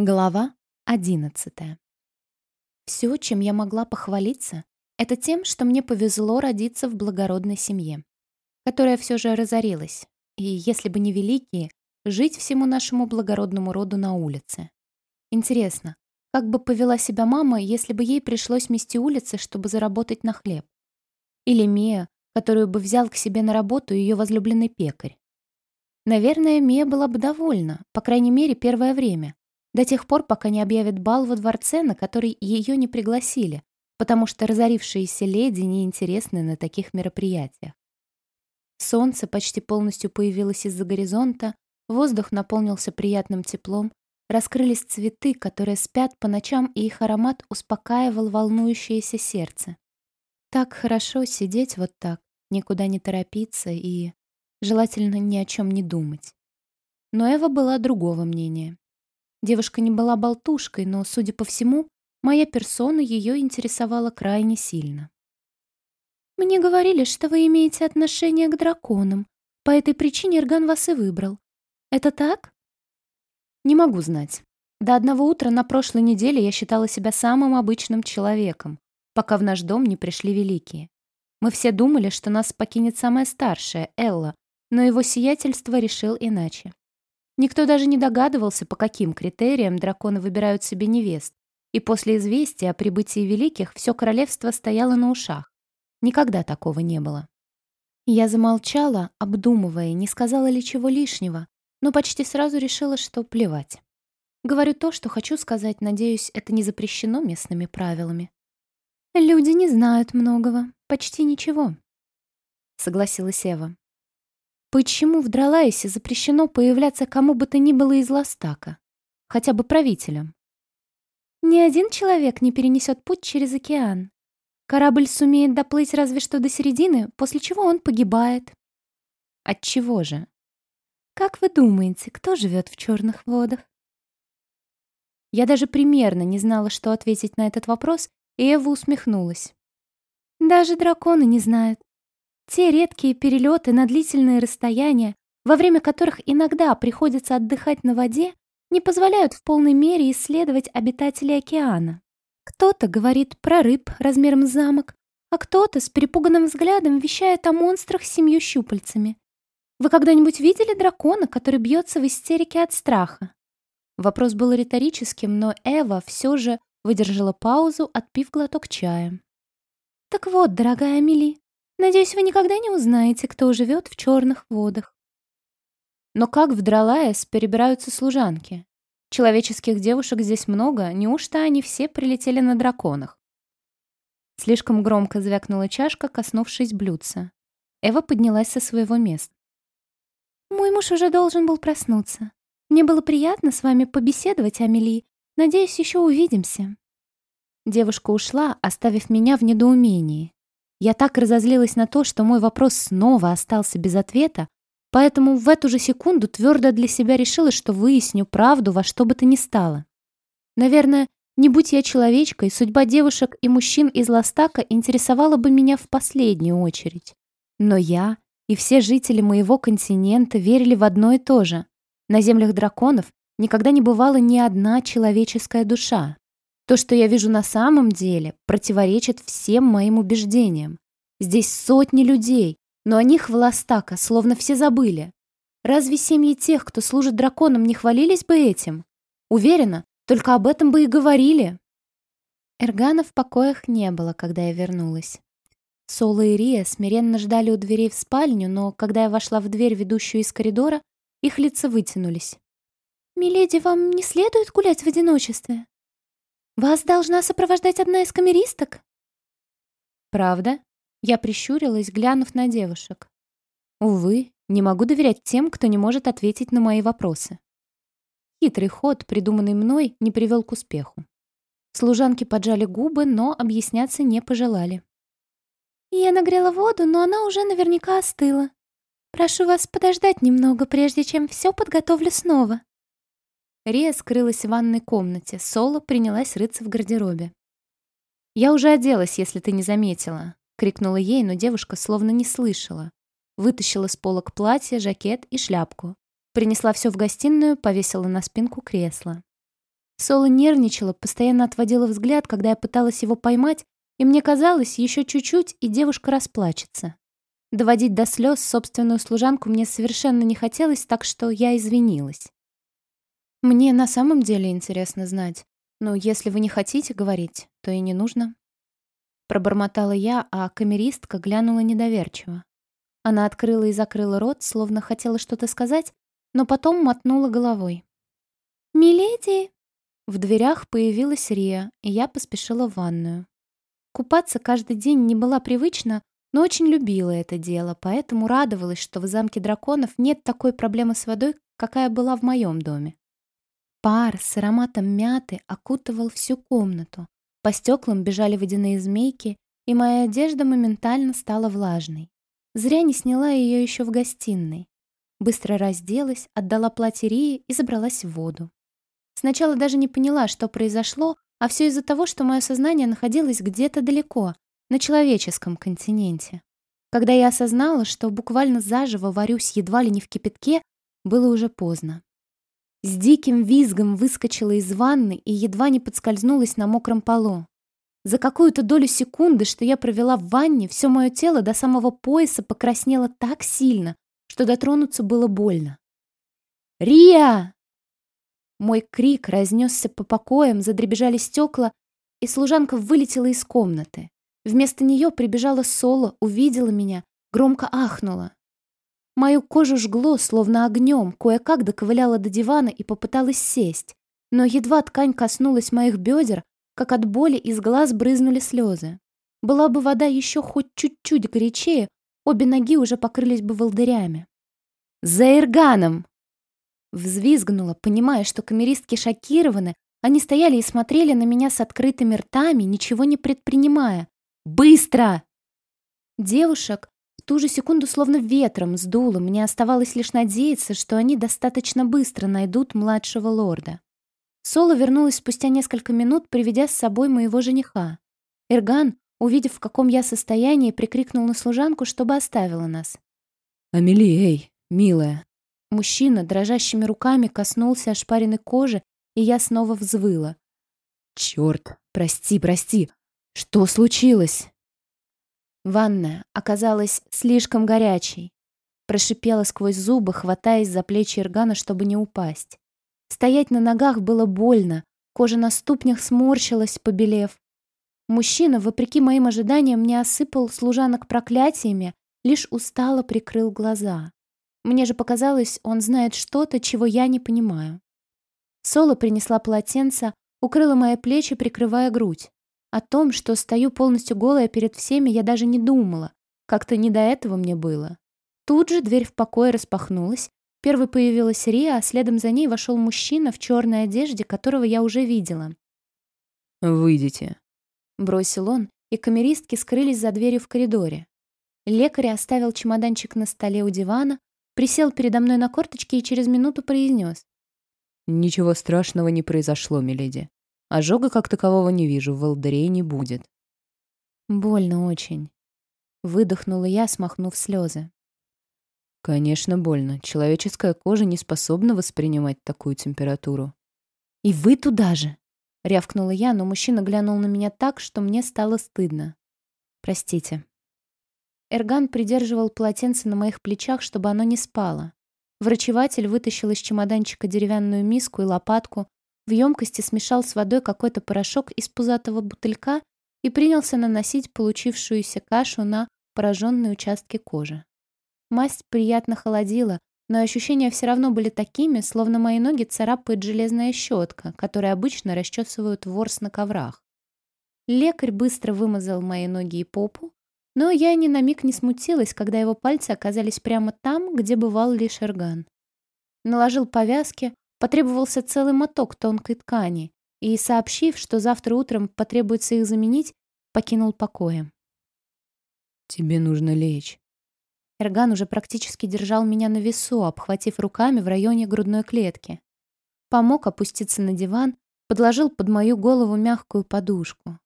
Глава одиннадцатая. Все, чем я могла похвалиться, это тем, что мне повезло родиться в благородной семье, которая все же разорилась, и, если бы не великие, жить всему нашему благородному роду на улице. Интересно, как бы повела себя мама, если бы ей пришлось мести улицы, чтобы заработать на хлеб? Или Мия, которую бы взял к себе на работу ее возлюбленный пекарь? Наверное, Мия была бы довольна, по крайней мере, первое время, до тех пор, пока не объявят бал во дворце, на который ее не пригласили, потому что разорившиеся леди неинтересны на таких мероприятиях. Солнце почти полностью появилось из-за горизонта, воздух наполнился приятным теплом, раскрылись цветы, которые спят по ночам, и их аромат успокаивал волнующееся сердце. Так хорошо сидеть вот так, никуда не торопиться и желательно ни о чем не думать. Но Эва была другого мнения. Девушка не была болтушкой, но, судя по всему, моя персона ее интересовала крайне сильно. «Мне говорили, что вы имеете отношение к драконам. По этой причине Ирган вас и выбрал. Это так?» «Не могу знать. До одного утра на прошлой неделе я считала себя самым обычным человеком, пока в наш дом не пришли великие. Мы все думали, что нас покинет самая старшая, Элла, но его сиятельство решил иначе. Никто даже не догадывался, по каким критериям драконы выбирают себе невест, и после известия о прибытии великих все королевство стояло на ушах. Никогда такого не было. Я замолчала, обдумывая, не сказала ли чего лишнего, но почти сразу решила, что плевать. Говорю то, что хочу сказать, надеюсь, это не запрещено местными правилами. «Люди не знают многого, почти ничего», — согласилась Эва. Почему в Дралайсе запрещено появляться кому бы то ни было из Ластака? Хотя бы правителям? Ни один человек не перенесет путь через океан. Корабль сумеет доплыть разве что до середины, после чего он погибает. От чего же? Как вы думаете, кто живет в черных водах? Я даже примерно не знала, что ответить на этот вопрос, и Эва усмехнулась. Даже драконы не знают. Те редкие перелеты на длительные расстояния, во время которых иногда приходится отдыхать на воде, не позволяют в полной мере исследовать обитателей океана. Кто-то говорит про рыб размером с замок, а кто-то с перепуганным взглядом вещает о монстрах с семью щупальцами. Вы когда-нибудь видели дракона, который бьется в истерике от страха? Вопрос был риторическим, но Эва все же выдержала паузу, отпив глоток чая. «Так вот, дорогая Амели, Надеюсь, вы никогда не узнаете, кто живет в черных водах. Но как в Дралаэс перебираются служанки? Человеческих девушек здесь много, неужто они все прилетели на драконах? Слишком громко звякнула чашка, коснувшись блюдца. Эва поднялась со своего места. «Мой муж уже должен был проснуться. Мне было приятно с вами побеседовать, Амели. Надеюсь, еще увидимся». Девушка ушла, оставив меня в недоумении. Я так разозлилась на то, что мой вопрос снова остался без ответа, поэтому в эту же секунду твердо для себя решила, что выясню правду во что бы то ни стало. Наверное, не будь я человечкой, судьба девушек и мужчин из Ластака интересовала бы меня в последнюю очередь. Но я и все жители моего континента верили в одно и то же. На землях драконов никогда не бывала ни одна человеческая душа. То, что я вижу на самом деле, противоречит всем моим убеждениям. Здесь сотни людей, но о них в Ластака словно все забыли. Разве семьи тех, кто служит драконам, не хвалились бы этим? Уверена, только об этом бы и говорили. Эргана в покоях не было, когда я вернулась. Соло и Рия смиренно ждали у дверей в спальню, но когда я вошла в дверь, ведущую из коридора, их лица вытянулись. «Миледи, вам не следует гулять в одиночестве?» «Вас должна сопровождать одна из камеристок?» «Правда?» Я прищурилась, глянув на девушек. «Увы, не могу доверять тем, кто не может ответить на мои вопросы». Хитрый ход, придуманный мной, не привел к успеху. Служанки поджали губы, но объясняться не пожелали. «Я нагрела воду, но она уже наверняка остыла. Прошу вас подождать немного, прежде чем все подготовлю снова». Рия скрылась в ванной комнате, Соло принялась рыться в гардеробе. «Я уже оделась, если ты не заметила», — крикнула ей, но девушка словно не слышала. Вытащила с полок платье, жакет и шляпку. Принесла все в гостиную, повесила на спинку кресла. Соло нервничала, постоянно отводила взгляд, когда я пыталась его поймать, и мне казалось, еще чуть-чуть, и девушка расплачется. Доводить до слез собственную служанку мне совершенно не хотелось, так что я извинилась. Мне на самом деле интересно знать, но если вы не хотите говорить, то и не нужно. Пробормотала я, а камеристка глянула недоверчиво. Она открыла и закрыла рот, словно хотела что-то сказать, но потом мотнула головой. «Миледи!» В дверях появилась Рия, и я поспешила в ванную. Купаться каждый день не была привычна, но очень любила это дело, поэтому радовалась, что в замке драконов нет такой проблемы с водой, какая была в моем доме. Пар с ароматом мяты окутывал всю комнату. По стеклам бежали водяные змейки, и моя одежда моментально стала влажной. Зря не сняла ее еще в гостиной. Быстро разделась, отдала платье Рии и забралась в воду. Сначала даже не поняла, что произошло, а все из-за того, что мое сознание находилось где-то далеко, на человеческом континенте. Когда я осознала, что буквально заживо варюсь едва ли не в кипятке, было уже поздно. С диким визгом выскочила из ванны и едва не подскользнулась на мокром полу. За какую-то долю секунды, что я провела в ванне, все мое тело до самого пояса покраснело так сильно, что дотронуться было больно. «Риа!» Мой крик разнесся по покоям, задребежали стекла, и служанка вылетела из комнаты. Вместо нее прибежала Соло, увидела меня, громко ахнула. Мою кожу жгло, словно огнем, кое-как доковыляла до дивана и попыталась сесть. Но едва ткань коснулась моих бедер, как от боли из глаз брызнули слезы. Была бы вода еще хоть чуть-чуть горячее, обе ноги уже покрылись бы волдырями. «За Ирганом!» Взвизгнула, понимая, что камеристки шокированы, они стояли и смотрели на меня с открытыми ртами, ничего не предпринимая. «Быстро!» Девушек ту же секунду словно ветром сдуло, мне оставалось лишь надеяться, что они достаточно быстро найдут младшего лорда. Соло вернулась спустя несколько минут, приведя с собой моего жениха. Эрган, увидев, в каком я состоянии, прикрикнул на служанку, чтобы оставила нас. «Амели, эй, милая!» Мужчина дрожащими руками коснулся ошпаренной кожи, и я снова взвыла. «Черт! Прости, прости! Что случилось?» Ванная оказалась слишком горячей. Прошипела сквозь зубы, хватаясь за плечи Иргана, чтобы не упасть. Стоять на ногах было больно, кожа на ступнях сморщилась, побелев. Мужчина, вопреки моим ожиданиям, не осыпал служанок проклятиями, лишь устало прикрыл глаза. Мне же показалось, он знает что-то, чего я не понимаю. Соло принесла полотенце, укрыла мои плечи, прикрывая грудь. О том, что стою полностью голая перед всеми, я даже не думала. Как-то не до этого мне было. Тут же дверь в покое распахнулась. Первой появилась Рия, а следом за ней вошел мужчина в черной одежде, которого я уже видела. «Выйдите», — бросил он, и камеристки скрылись за дверью в коридоре. Лекарь оставил чемоданчик на столе у дивана, присел передо мной на корточки и через минуту произнес. «Ничего страшного не произошло, миледи. Ожога как такового не вижу, в Алдерее не будет». «Больно очень», — выдохнула я, смахнув слезы. «Конечно, больно. Человеческая кожа не способна воспринимать такую температуру». «И вы туда же!» — рявкнула я, но мужчина глянул на меня так, что мне стало стыдно. «Простите». Эрган придерживал полотенце на моих плечах, чтобы оно не спало. Врачеватель вытащил из чемоданчика деревянную миску и лопатку, в емкости смешал с водой какой-то порошок из пузатого бутылька и принялся наносить получившуюся кашу на пораженные участки кожи. Масть приятно холодила, но ощущения все равно были такими, словно мои ноги царапает железная щетка, которой обычно расчесывают ворс на коврах. Лекарь быстро вымазал мои ноги и попу, но я ни на миг не смутилась, когда его пальцы оказались прямо там, где бывал лишь Эрган. Наложил повязки, потребовался целый моток тонкой ткани, и, сообщив, что завтра утром потребуется их заменить, покинул покоя. «Тебе нужно лечь». Эрган уже практически держал меня на весу, обхватив руками в районе грудной клетки. Помог опуститься на диван, подложил под мою голову мягкую подушку.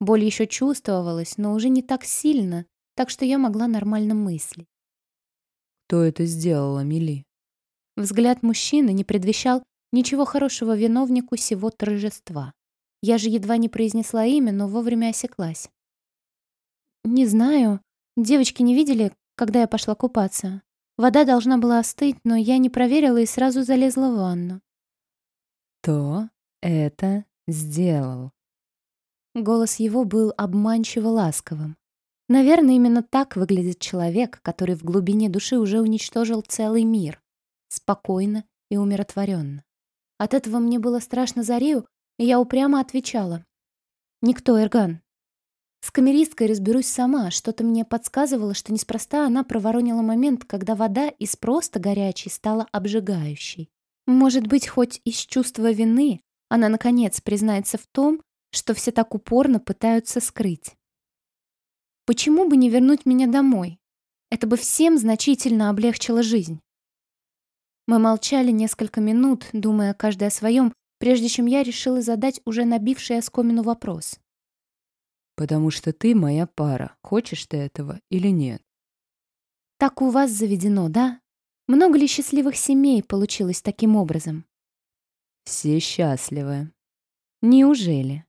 Боль еще чувствовалась, но уже не так сильно, так что я могла нормально мыслить. «Кто это сделал, Амели?» Взгляд мужчины не предвещал Ничего хорошего виновнику сего торжества. Я же едва не произнесла имя, но вовремя осеклась. «Не знаю. Девочки не видели, когда я пошла купаться. Вода должна была остыть, но я не проверила и сразу залезла в ванну». «То это сделал». Голос его был обманчиво ласковым. Наверное, именно так выглядит человек, который в глубине души уже уничтожил целый мир. Спокойно и умиротворенно. От этого мне было страшно за Рию, и я упрямо отвечала. «Никто, Эрган. С камеристкой разберусь сама. Что-то мне подсказывало, что неспроста она проворонила момент, когда вода из просто горячей стала обжигающей. Может быть, хоть из чувства вины она, наконец, признается в том, что все так упорно пытаются скрыть. Почему бы не вернуть меня домой? Это бы всем значительно облегчило жизнь. Мы молчали несколько минут, думая каждый о своем, прежде чем я решила задать уже набивший оскомину вопрос. «Потому что ты моя пара. Хочешь ты этого или нет?» «Так у вас заведено, да? Много ли счастливых семей получилось таким образом?» «Все счастливы». «Неужели?»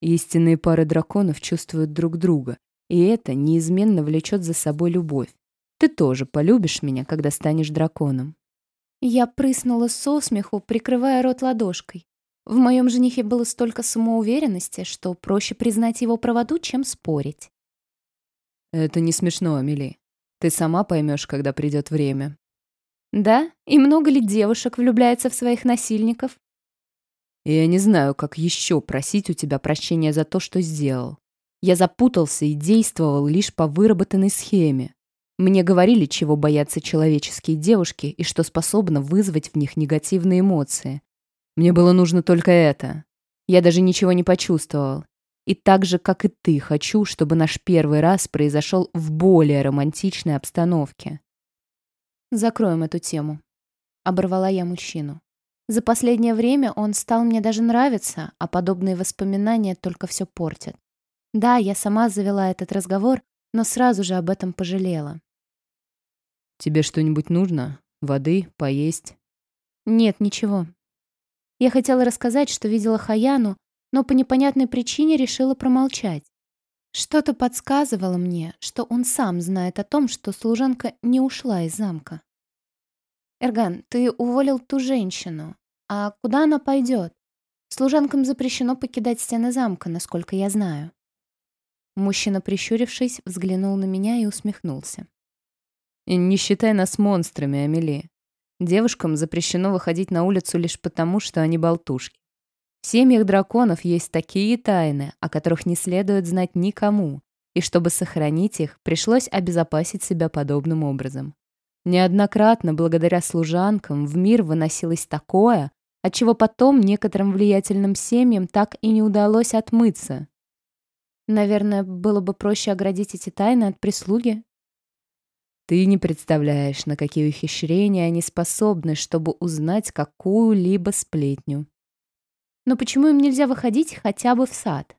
Истинные пары драконов чувствуют друг друга, и это неизменно влечет за собой любовь. Ты тоже полюбишь меня, когда станешь драконом. Я прыснула со смеху, прикрывая рот ладошкой. В моем женихе было столько самоуверенности, что проще признать его правоту, чем спорить. Это не смешно, Амели. Ты сама поймешь, когда придет время. Да? И много ли девушек влюбляется в своих насильников? Я не знаю, как еще просить у тебя прощения за то, что сделал. Я запутался и действовал лишь по выработанной схеме. Мне говорили, чего боятся человеческие девушки и что способно вызвать в них негативные эмоции. Мне было нужно только это. Я даже ничего не почувствовал. И так же, как и ты, хочу, чтобы наш первый раз произошел в более романтичной обстановке. Закроем эту тему. Оборвала я мужчину. За последнее время он стал мне даже нравиться, а подобные воспоминания только все портят. Да, я сама завела этот разговор, но сразу же об этом пожалела. «Тебе что-нибудь нужно? Воды? Поесть?» «Нет, ничего». Я хотела рассказать, что видела Хаяну, но по непонятной причине решила промолчать. Что-то подсказывало мне, что он сам знает о том, что служанка не ушла из замка. «Эрган, ты уволил ту женщину. А куда она пойдет? Служанкам запрещено покидать стены замка, насколько я знаю». Мужчина, прищурившись, взглянул на меня и усмехнулся. «Не считай нас монстрами, Амели. Девушкам запрещено выходить на улицу лишь потому, что они болтушки. В семьях драконов есть такие тайны, о которых не следует знать никому, и чтобы сохранить их, пришлось обезопасить себя подобным образом. Неоднократно, благодаря служанкам, в мир выносилось такое, от чего потом некоторым влиятельным семьям так и не удалось отмыться. Наверное, было бы проще оградить эти тайны от прислуги. Ты не представляешь, на какие ухищрения они способны, чтобы узнать какую-либо сплетню. Но почему им нельзя выходить хотя бы в сад?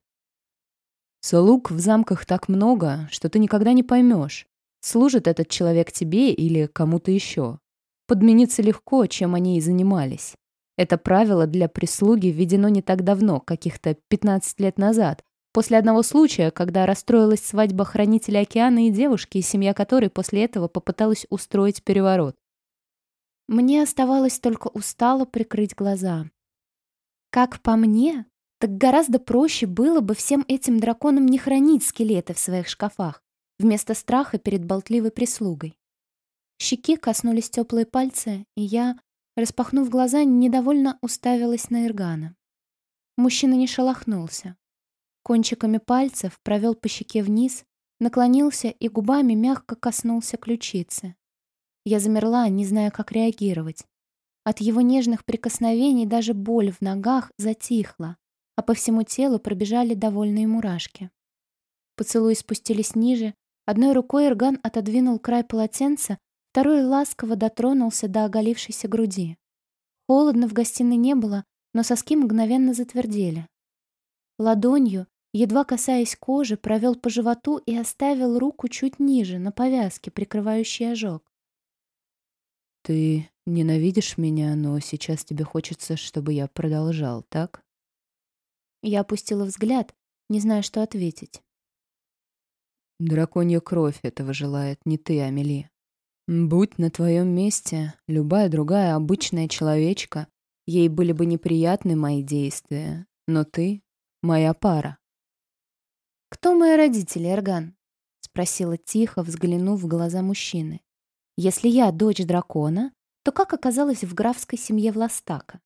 Слуг в замках так много, что ты никогда не поймешь, служит этот человек тебе или кому-то еще. Подмениться легко, чем они и занимались. Это правило для прислуги введено не так давно, каких-то 15 лет назад, После одного случая, когда расстроилась свадьба хранителя океана и девушки, семья которой после этого попыталась устроить переворот. Мне оставалось только устало прикрыть глаза. Как по мне, так гораздо проще было бы всем этим драконам не хранить скелеты в своих шкафах, вместо страха перед болтливой прислугой. Щеки коснулись теплые пальцы, и я, распахнув глаза, недовольно уставилась на Иргана. Мужчина не шелохнулся. Кончиками пальцев провел по щеке вниз, наклонился и губами мягко коснулся ключицы. Я замерла, не зная, как реагировать. От его нежных прикосновений даже боль в ногах затихла, а по всему телу пробежали довольные мурашки. Поцелуи спустились ниже, одной рукой Ирган отодвинул край полотенца, второй ласково дотронулся до оголившейся груди. Холодно в гостиной не было, но соски мгновенно затвердели. Ладонью едва касаясь кожи, провел по животу и оставил руку чуть ниже, на повязке, прикрывающей ожог. «Ты ненавидишь меня, но сейчас тебе хочется, чтобы я продолжал, так? Я опустила взгляд, не зная, что ответить. Драконья кровь этого желает, не ты, Амели. Будь на твоем месте любая другая обычная человечка, ей были бы неприятны мои действия, но ты — моя пара. «Кто мои родители, Эрган?» — спросила тихо, взглянув в глаза мужчины. «Если я дочь дракона, то как оказалась в графской семье Властака?»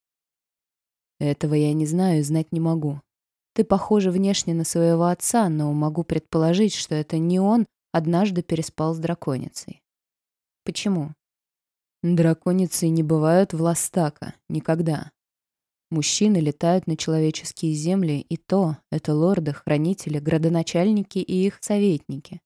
«Этого я не знаю и знать не могу. Ты похожа внешне на своего отца, но могу предположить, что это не он однажды переспал с драконицей. Почему? Драконицы не бывают в Ластака. Никогда. Мужчины летают на человеческие земли, и то это лорды, хранители, градоначальники и их советники.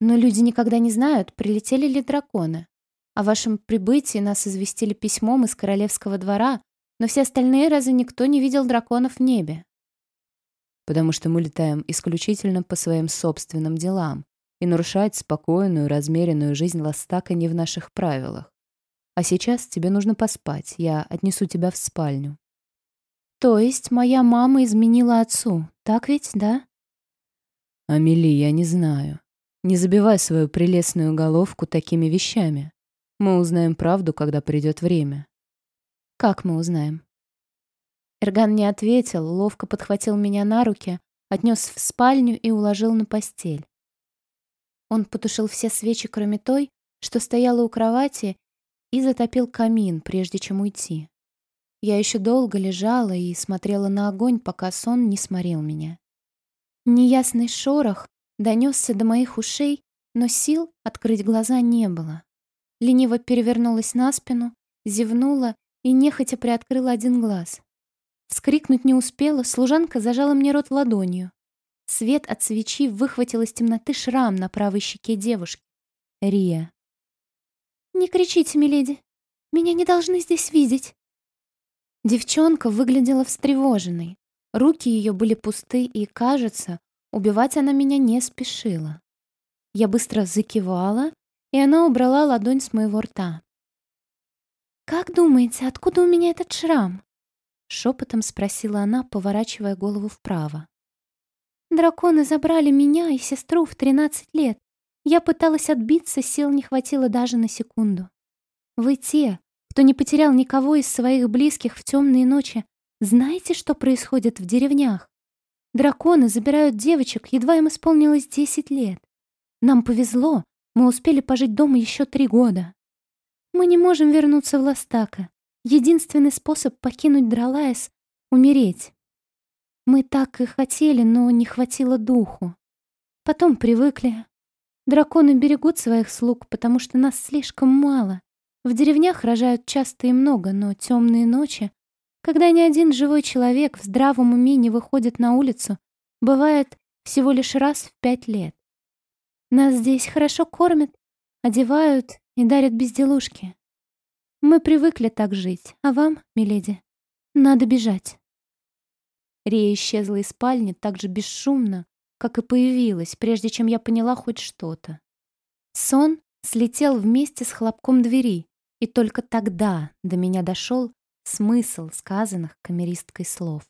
Но люди никогда не знают, прилетели ли драконы. О вашем прибытии нас известили письмом из королевского двора, но все остальные разы никто не видел драконов в небе. Потому что мы летаем исключительно по своим собственным делам, и нарушать спокойную, размеренную жизнь Ластака не в наших правилах. А сейчас тебе нужно поспать, я отнесу тебя в спальню. То есть моя мама изменила отцу, так ведь, да? Амели, я не знаю. Не забивай свою прелестную головку такими вещами. Мы узнаем правду, когда придет время. Как мы узнаем? Эрган не ответил, ловко подхватил меня на руки, отнес в спальню и уложил на постель. Он потушил все свечи, кроме той, что стояла у кровати, и затопил камин, прежде чем уйти. Я еще долго лежала и смотрела на огонь, пока сон не сморил меня. Неясный шорох донесся до моих ушей, но сил открыть глаза не было. Лениво перевернулась на спину, зевнула и нехотя приоткрыла один глаз. Вскрикнуть не успела, служанка зажала мне рот ладонью. Свет от свечи выхватил из темноты шрам на правой щеке девушки. Рия. «Не кричите, миледи. Меня не должны здесь видеть». Девчонка выглядела встревоженной. Руки ее были пусты, и, кажется, убивать она меня не спешила. Я быстро закивала, и она убрала ладонь с моего рта. «Как думаете, откуда у меня этот шрам?» Шепотом спросила она, поворачивая голову вправо. «Драконы забрали меня и сестру в тринадцать лет. Я пыталась отбиться, сил не хватило даже на секунду. Вы те, кто не потерял никого из своих близких в темные ночи, знаете, что происходит в деревнях? Драконы забирают девочек, едва им исполнилось десять лет. Нам повезло, мы успели пожить дома еще три года. Мы не можем вернуться в Ластака. Единственный способ покинуть Дралаес — умереть. Мы так и хотели, но не хватило духу. Потом привыкли. Драконы берегут своих слуг, потому что нас слишком мало. В деревнях рожают часто и много, но темные ночи, когда ни один живой человек в здравом уме не выходит на улицу, бывает всего лишь раз в пять лет. Нас здесь хорошо кормят, одевают и дарят безделушки. Мы привыкли так жить, а вам, миледи, надо бежать. Рия исчезла из спальни так же бесшумно, как и появилась, прежде чем я поняла хоть что-то. Сон слетел вместе с хлопком двери, и только тогда до меня дошел смысл сказанных камеристкой слов.